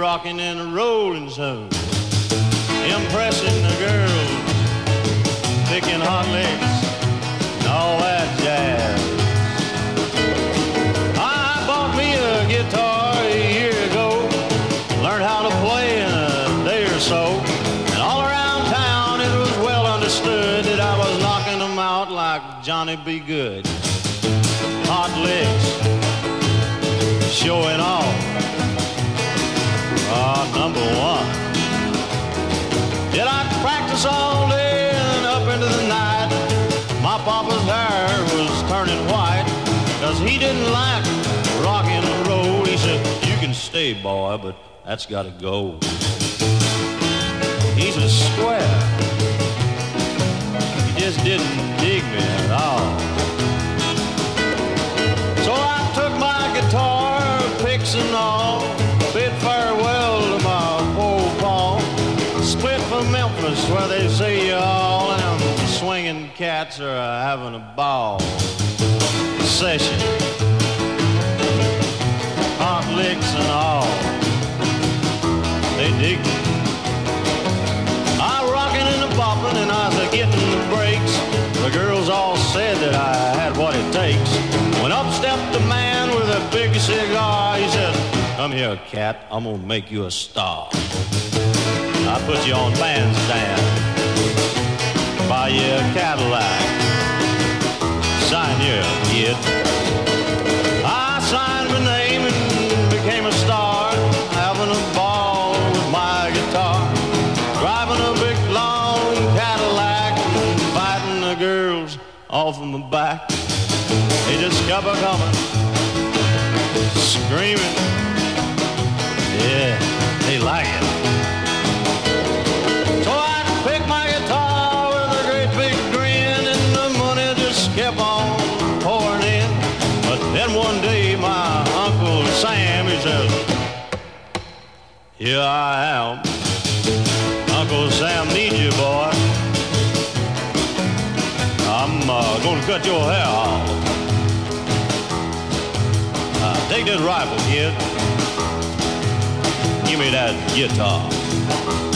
rocking and rolling so, impressing the girls, picking hot licks, and all that jazz. I bought me a guitar a year ago, learned how to play in a day or so, and all around town it was well understood that I was knocking them out like Johnny B. Goode. Hot licks, showing off. Turning white, cause he didn't like rock and roll. He said, You can stay, boy, but that's gotta go. He's a square. He just didn't dig me at all. So I took my guitar, picks and all, bid farewell to my old Paul. Split for Memphis, where they say you all them swinging cats are having a ball. Session, hot licks and all, they dig me. I rockin' and a boppin' and I was getting the breaks. The girls all said that I had what it takes. When up stepped a man with a big cigar, he said, Come here, cat, I'm gonna make you a star. I put you on bandstand, buy you a Cadillac, sign you, I signed my name and became a star, having a ball with my guitar, driving a big long Cadillac, fighting the girls off in the back. They just kept a coming, screaming. One day, my uncle Sam, he says, Here I am. Uncle Sam needs you, boy. I'm uh, gonna cut your hair off. Uh, take this rifle, kid. Give me that guitar.